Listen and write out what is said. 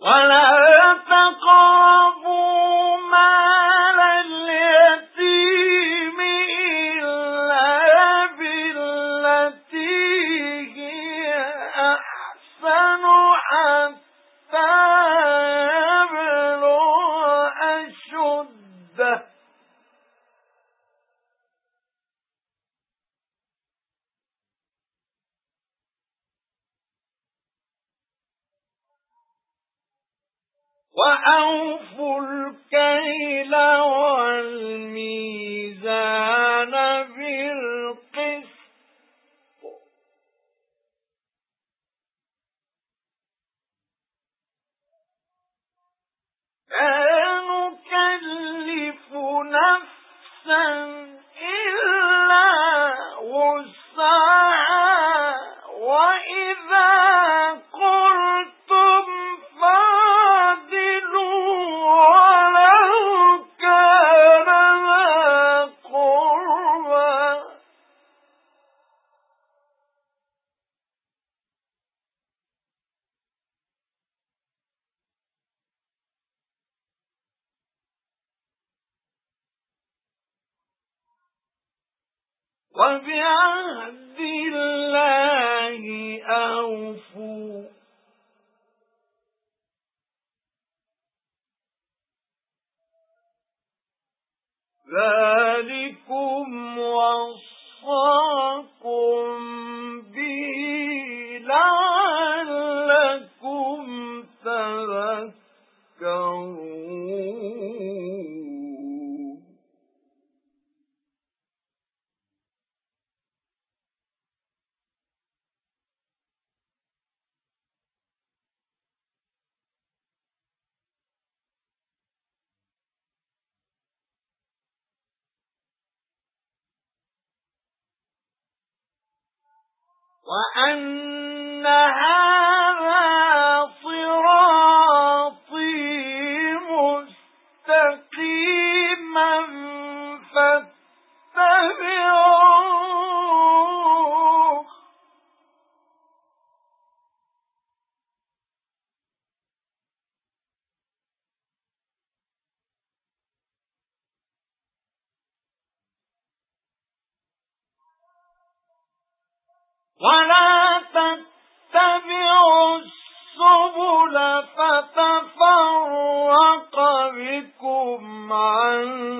ولا تقربوا وَأَوْفُوا الْكَيْلَ وَالْمِيزَانَ بِالْقِسْطِ. لَا نُكَلِّفُ نَفْسًا وَبِعَهْدِ اللَّهِ أَوْفُوا. ذَلِكُمْ وَصَّاكُمْ بِهِ لَعَلَّكُمْ تَذَكَّرُونَ. وَأَنَّ هَذَا وَلَا تَتَّبِعُوا السُّبُلَ فَتَفَرَّقَ بِكُمْ عَن